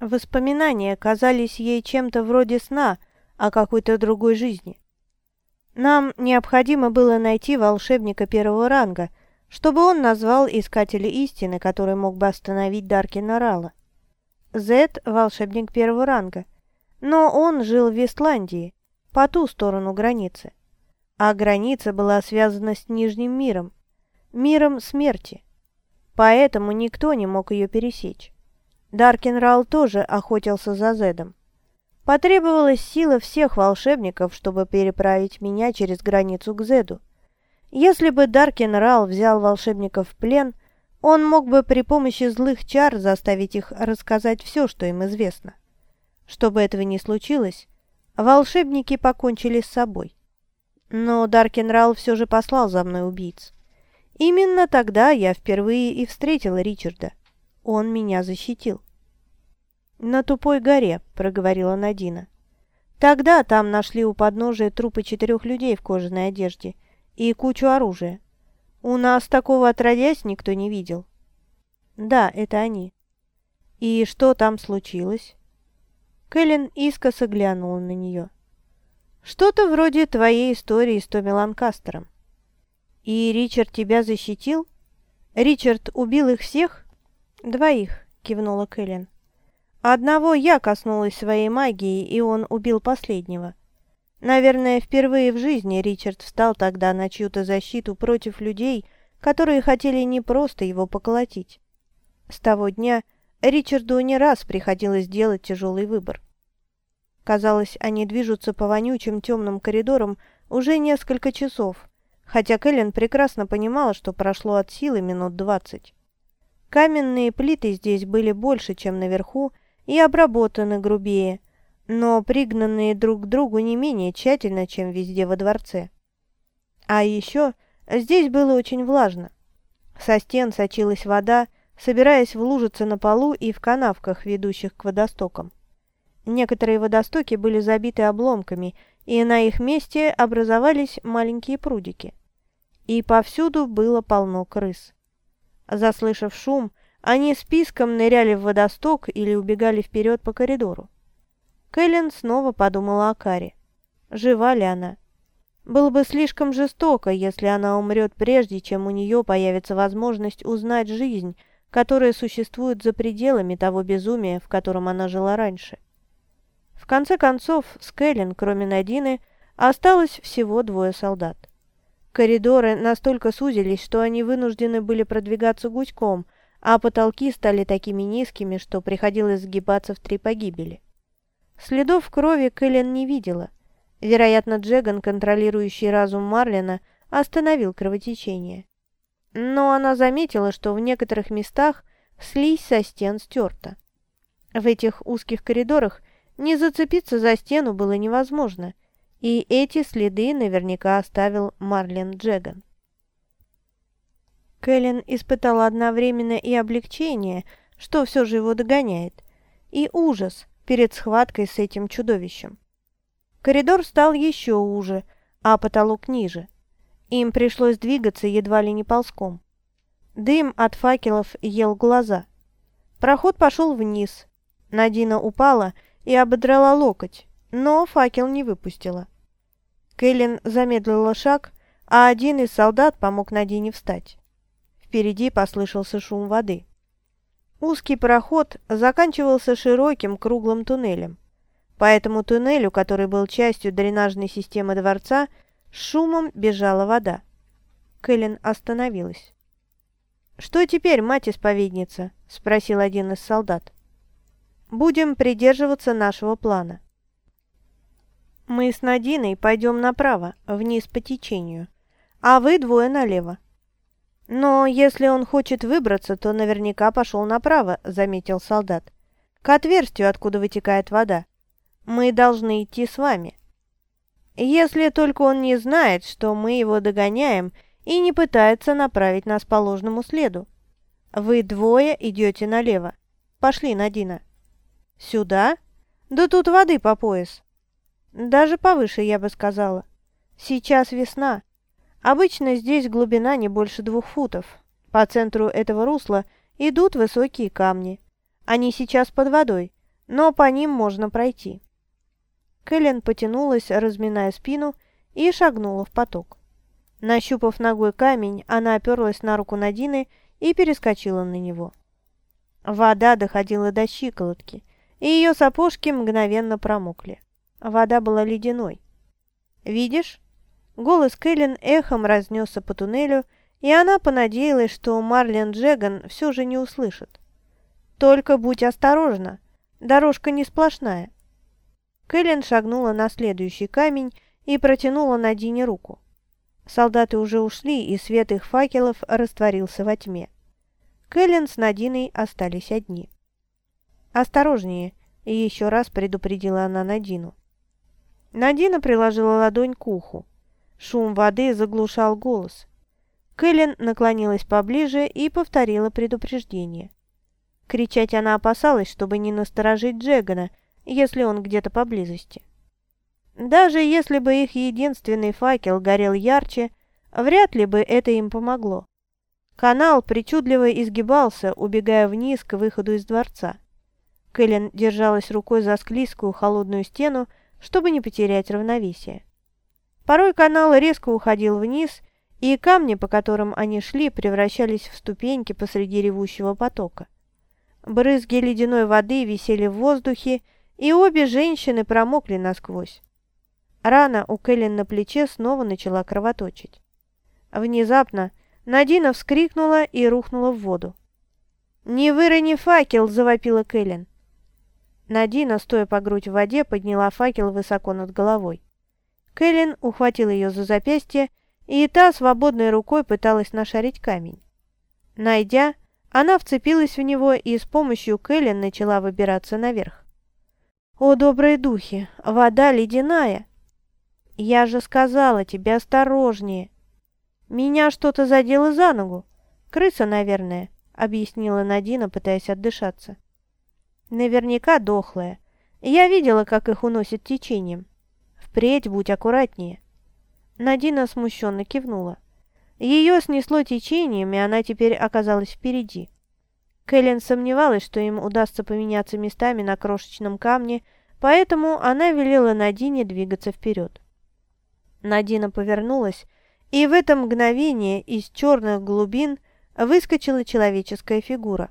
Воспоминания казались ей чем-то вроде сна о какой-то другой жизни. Нам необходимо было найти волшебника первого ранга, чтобы он назвал искателя истины, который мог бы остановить Даркина Рала. Зет – волшебник первого ранга, но он жил в Вестландии, по ту сторону границы. А граница была связана с Нижним миром, миром смерти. Поэтому никто не мог ее пересечь. Даркин тоже охотился за Зедом. Потребовалась сила всех волшебников, чтобы переправить меня через границу к Зеду. Если бы Даркин взял волшебников в плен, он мог бы при помощи злых чар заставить их рассказать все, что им известно. Чтобы этого не случилось, волшебники покончили с собой. Но Даркин все же послал за мной убийц. Именно тогда я впервые и встретила Ричарда. Он меня защитил. «На тупой горе», — проговорила Надина. «Тогда там нашли у подножия трупы четырех людей в кожаной одежде и кучу оружия. У нас такого отродясь никто не видел». «Да, это они». «И что там случилось?» Кэлен искоса глянула на нее. «Что-то вроде твоей истории с Томми Ланкастером». «И Ричард тебя защитил? Ричард убил их всех?» «Двоих», — кивнула Кэлен. «Одного я коснулась своей магии, и он убил последнего. Наверное, впервые в жизни Ричард встал тогда на чью-то защиту против людей, которые хотели не просто его поколотить. С того дня Ричарду не раз приходилось делать тяжелый выбор. Казалось, они движутся по вонючим темным коридорам уже несколько часов, хотя Кэлен прекрасно понимала, что прошло от силы минут двадцать. Каменные плиты здесь были больше, чем наверху, и обработаны грубее, но пригнанные друг к другу не менее тщательно, чем везде во дворце. А еще здесь было очень влажно. Со стен сочилась вода, собираясь в лужицы на полу и в канавках, ведущих к водостокам. Некоторые водостоки были забиты обломками, и на их месте образовались маленькие прудики. И повсюду было полно крыс. Заслышав шум, они списком ныряли в водосток или убегали вперед по коридору. Кэлен снова подумала о Каре. Жива ли она? Было бы слишком жестоко, если она умрет прежде, чем у нее появится возможность узнать жизнь, которая существует за пределами того безумия, в котором она жила раньше. В конце концов, с Кэлен, кроме Надины, осталось всего двое солдат. Коридоры настолько сузились, что они вынуждены были продвигаться гуськом, а потолки стали такими низкими, что приходилось сгибаться в три погибели. Следов крови Кэлен не видела. Вероятно, Джеган, контролирующий разум Марлина, остановил кровотечение. Но она заметила, что в некоторых местах слизь со стен стерта. В этих узких коридорах не зацепиться за стену было невозможно, и эти следы наверняка оставил Марлен Джеган. Кэлен испытала одновременно и облегчение, что все же его догоняет, и ужас перед схваткой с этим чудовищем. Коридор стал еще уже, а потолок ниже. Им пришлось двигаться едва ли не ползком. Дым от факелов ел глаза. Проход пошел вниз. Надина упала и ободрала локоть, но факел не выпустила. Кэлен замедлила шаг, а один из солдат помог Надине встать. Впереди послышался шум воды. Узкий проход заканчивался широким круглым туннелем. По этому туннелю, который был частью дренажной системы дворца, шумом бежала вода. Кэлен остановилась. «Что теперь, мать-исповедница?» – спросил один из солдат. «Будем придерживаться нашего плана. Мы с Надиной пойдем направо, вниз по течению, а вы двое налево. Но если он хочет выбраться, то наверняка пошел направо, заметил солдат. К отверстию, откуда вытекает вода. Мы должны идти с вами. Если только он не знает, что мы его догоняем и не пытается направить нас по ложному следу. Вы двое идете налево. Пошли, Надина. Сюда? Да тут воды по пояс. Даже повыше, я бы сказала. Сейчас весна. Обычно здесь глубина не больше двух футов. По центру этого русла идут высокие камни. Они сейчас под водой, но по ним можно пройти. Кэлен потянулась, разминая спину, и шагнула в поток. Нащупав ногой камень, она оперлась на руку Надины и перескочила на него. Вода доходила до щиколотки, и ее сапожки мгновенно промокли. Вода была ледяной. «Видишь?» Голос Кэлен эхом разнесся по туннелю, и она понадеялась, что Марлен Джеган все же не услышит. «Только будь осторожна, дорожка не сплошная». Кэлен шагнула на следующий камень и протянула Надине руку. Солдаты уже ушли, и свет их факелов растворился во тьме. Кэлен с Надиной остались одни. «Осторожнее!» – еще раз предупредила она Надину. Надина приложила ладонь к уху. Шум воды заглушал голос. Кэлен наклонилась поближе и повторила предупреждение. Кричать она опасалась, чтобы не насторожить Джегана, если он где-то поблизости. Даже если бы их единственный факел горел ярче, вряд ли бы это им помогло. Канал причудливо изгибался, убегая вниз к выходу из дворца. Кэлен держалась рукой за склизкую холодную стену, чтобы не потерять равновесие. Порой канал резко уходил вниз, и камни, по которым они шли, превращались в ступеньки посреди ревущего потока. Брызги ледяной воды висели в воздухе, и обе женщины промокли насквозь. Рана у Кэлен на плече снова начала кровоточить. Внезапно Надина вскрикнула и рухнула в воду. «Не вырони факел!» – завопила Кэлен. Надина, стоя по грудь в воде, подняла факел высоко над головой. Кэлен ухватил ее за запястье, и та свободной рукой пыталась нашарить камень. Найдя, она вцепилась в него и с помощью Кэлен начала выбираться наверх. «О, добрые духи! Вода ледяная!» «Я же сказала тебе осторожнее!» «Меня что-то задело за ногу. Крыса, наверное», — объяснила Надина, пытаясь отдышаться. «Наверняка дохлая. Я видела, как их уносит течением. Впредь будь аккуратнее». Надина смущенно кивнула. Ее снесло течением, и она теперь оказалась впереди. Кэлен сомневалась, что им удастся поменяться местами на крошечном камне, поэтому она велела Надине двигаться вперед. Надина повернулась, и в это мгновение из черных глубин выскочила человеческая фигура.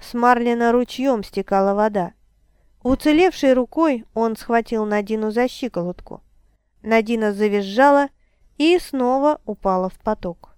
С Марлина ручьем стекала вода. Уцелевшей рукой он схватил Надину за щиколотку. Надина завизжала и снова упала в поток.